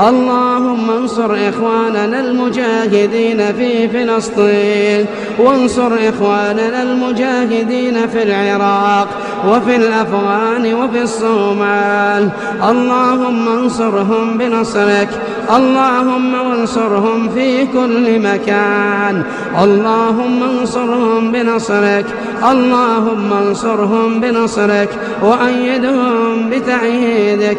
اللهم انصر إخواننا المجاهدين في فلسطين وانصر إخواننا المجاهدين في العراق وفي الأفغان وفي الصومال. اللهم انصرهم بنصرك اللهم وانصرهم في كل مكان. اللهم انصرهم بنصرك اللهم انصرهم بنصرك وأيدهم بتعييدك